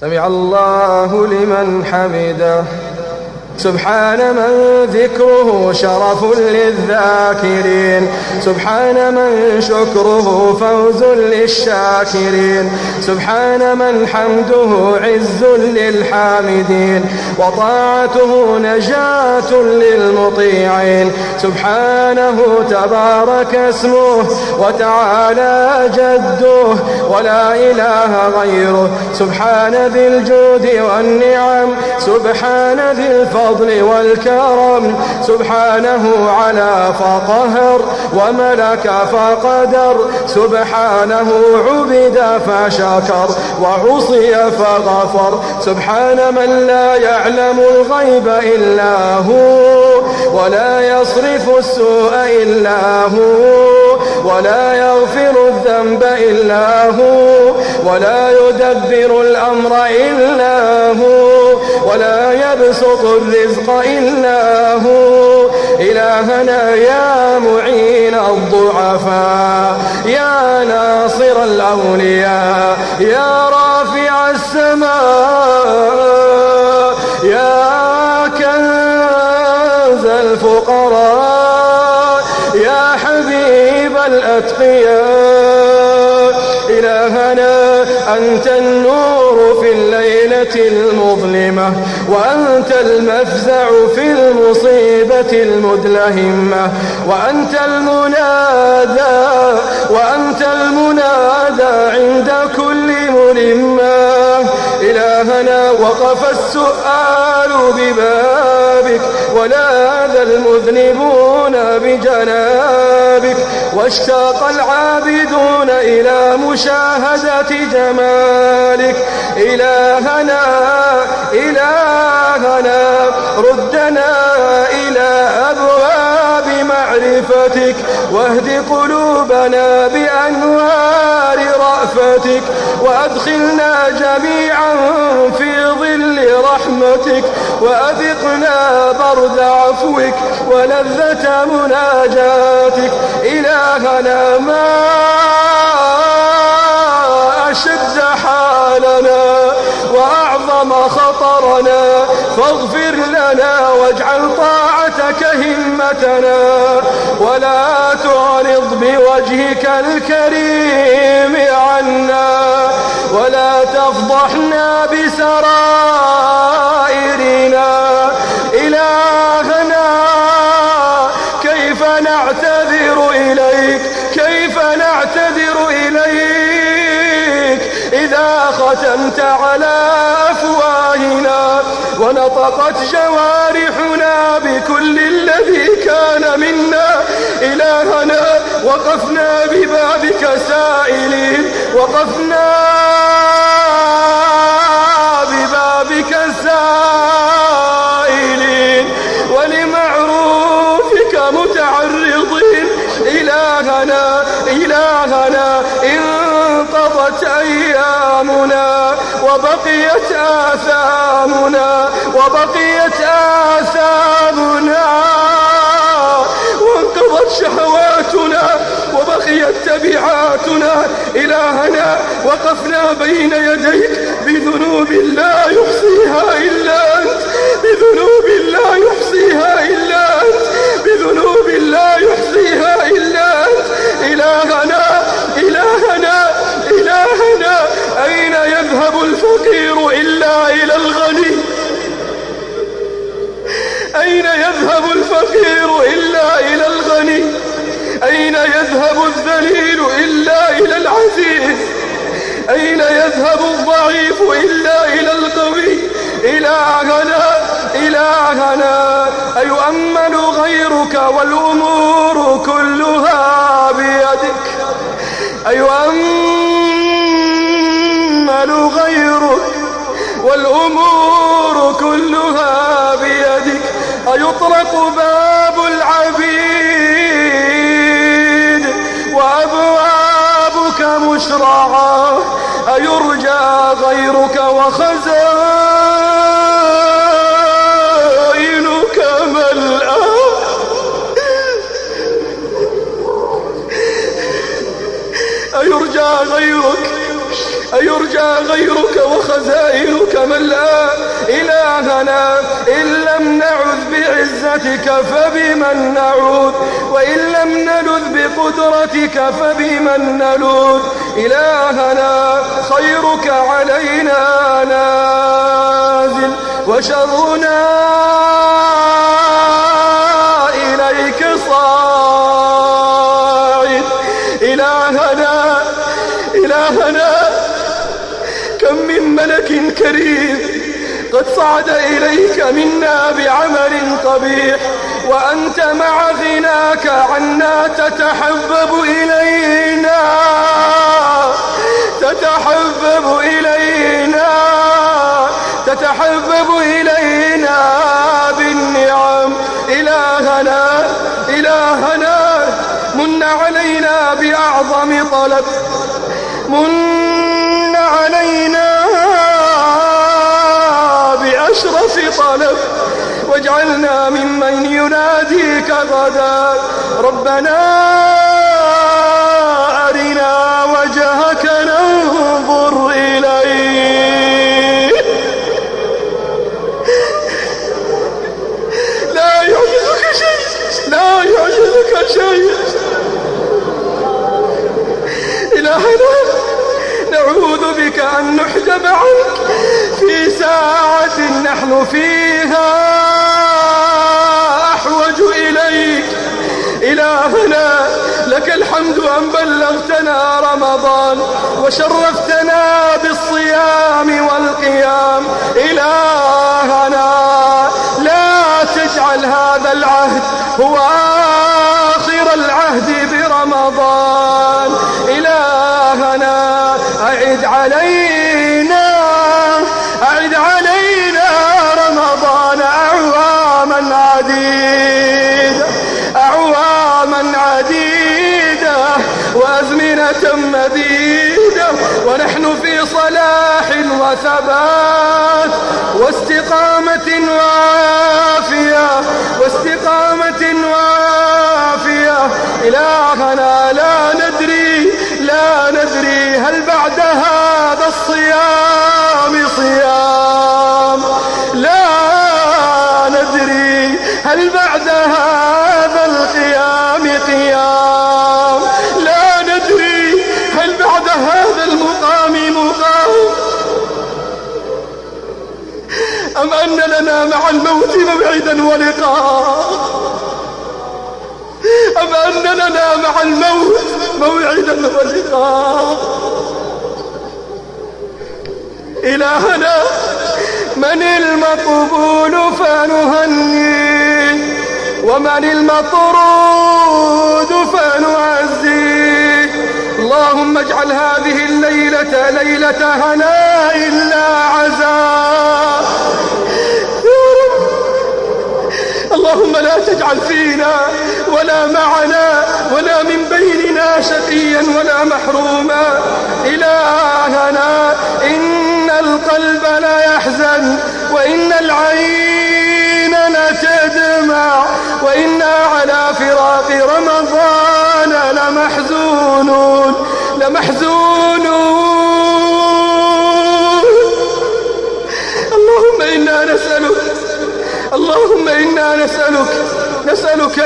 سمع الله لمن حمده. سبحان من ذكره شرف للذاكرين. سبحان من شكره فوز للشاكرين. سبحان من حمده عز للحامدين. وطاعته نجاة للمطيعين. سبحانه تبارك اسمه وتعالى جده ولا إله غيره. سبحان ذي الجود والنعم. سبحان ذي الفضل والكرم. سبحانه على فقهر وملك فقدر سبحانه عبد فشكر وعصي فغفر. سبحان من لا يعلم الغيب إلا هو ولا يصرف السوء إلا هو ولا يغفر الذنب إلا هو ولا يدبر الأمر إلا هو ولا يبسط الرزق إلا هو إلهنا يا معين الضعفاء يا ناصر الأولياء يا رافع السماء الأتقياء. إلهنا أنت النور في الليلة المظلمة وأنت المفزع في المصيبة المدلهمة وأنت المنادى وأنت المنادى عند كل ملمة إلهنا وقف السؤال ببابك ولاذ المذنبون بجنابك واشتاق العابدون إلى مشاهدة جمالك. إلهنا إلهنا ردنا إلى أبواب معرفتك واهد قلوبنا بأنوار رأفتك وأدخلنا جميعا في ظل رحمتك وأذقنا برد عفوك ولذة مناجاتك. إلهنا ما أشد حالنا وأعظم خطرنا فاغفر لنا واجعل طاعتك همتنا. ولا بوجهك الكريم عنا ولا تفضحنا بسرائرنا. إلهنا كيف نعتذر إليك؟ كيف نعتذر إليك؟ إذا ختمت على أفواهنا ونطقت جوارحنا بكل الذي وقفنا ببابك سائلين وقفنا ببابك سائلين. ولمعروفك متعرضين إلهنا إلهنا انقضت أيامنا وبقيت آثامنا وبقيت آثامنا. وانقضت شهواتنا وبقيت تبعاتنا إلهنا وقفنا بين يديك بذنوب لا يحصيها إلا أنت. يذهب الذليل إلا إلى العزيز؟ أين يذهب الضعيف إلا إلى القوي؟ إلهنا إلهنا أيؤمن غيرك والأمور كلها بيدك؟ أيؤمن غيرك والأمور كلها بيدك؟ أيطرق باب العبيد؟ أيرجى غيرك وخزائنك ملأى أيرجى غيرك أيرجى غيرك وخزائنك ملآ. إلهنا إن لم نعذ بعزتك فبمن نعوذ وإن لم نلذ بقدرتك فبمن نلوذ إلهنا خيرك علينا نازل وشرنا إليك صاعد. إلهنا إلهنا كم من ملك كريم قد صعد إليك منا بعمل قبيح وأنت مع غناك عنا تتحبب إلينا. تتحبب إلينا تتحبب إلينا بالنعم. إلهنا إلهنا من علينا بأعظم طلب. من علينا بأشرف طلب. واجعلنا ممن يناديك غدا. ربنا أرنا إلهنا لك الحمد أن بلغتنا رمضان وشرفتنا بالصيام والقيام. إلهنا لا تجعل هذا العهد هو آخر العهد برمضان. إلهنا أعد علينا ونحن في صلاح وثبات واستقامة وعافية واستقامة وعافية. إلهنا لا ندري لا ندري هل بعد هذا الصيام صيام. لا ندري هل بعد هذا مع الموت موعدا ولقاء. أم أن لنا مع الموت موعدا ولقاء. إلهنا من المقبول فنهنيه ومن المطرود فنعزيه اللهم اجعل هذه الليلة ليلة هناء لا عزاء. اللهم لا تجعل فينا ولا معنا ولا من بيننا شقيا ولا محروما. إلهنا إن القلب لا يحزن وإن العين لتدمع وإنا على فراق رمضان لمحزونون لمحزونون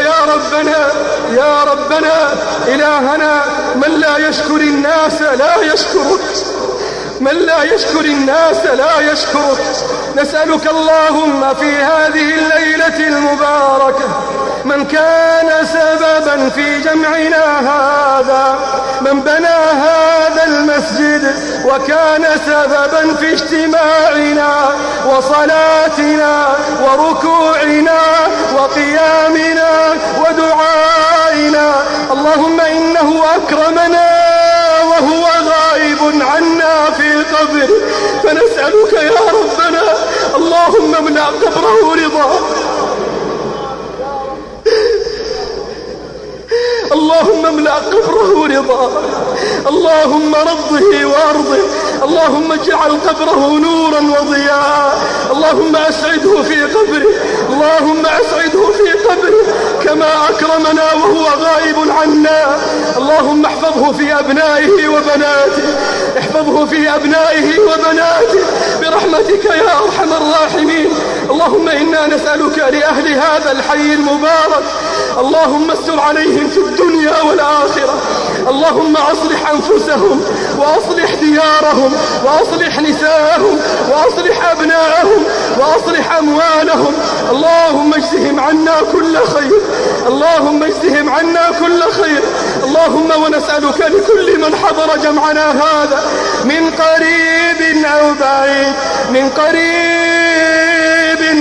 يا ربنا يا ربنا إلهنا من لا يشكر الناس لا يشكرك. من لا يشكر الناس لا يشكرك نسألك اللهم في هذه الليلة المباركة من كان سببا في جمعنا هذا من بنى هذا المسجد وكان سببا في اجتماعنا وصلاتنا وركوعنا وقيامنا ودعائنا القبر فنسألك يا ربنا. اللهم املأ قبره رضا. اللهم املأ قبره رضا. اللهم رضه وأرضه. اللهم اجعل قبره نورا وضياء. اللهم أسعده في قبره. اللهم أسعده في قبره. كما أكرمنا وهو غائب عنا. اللهم احفظه في أبنائه وبناته. احفظه في أبنائه وبناته. برحمتك يا أرحم الراحمين. اللهم إنا نسألك لأهل هذا الحي المبارك. اللهم استر عليهم في الدنيا والآخرة. اللهم أصلح أنفسهم وأصلح ديارهم وأصلح نساءهم وأصلح أبناءهم وأصلح أموالهم. اللهم اجزهم عنا كل خير. اللهم اجزهم عنا كل خير. اللهم ونسألك لكل من حضر جمعنا هذا. من قريب أو بعيد. من قريب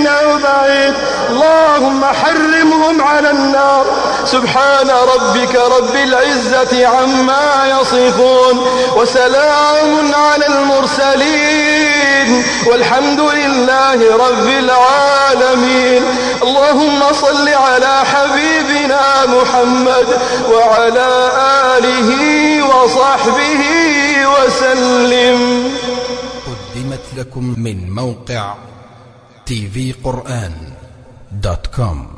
أو بعيد اللهم حرمهم على النار. سبحان ربك رب العزة عما يصفون. وسلام على المرسلين. والحمد لله رب العالمين. اللهم صل على حبيبنا محمد وعلى آله وصحبه وسلم. قدمت لكم من موقع كوم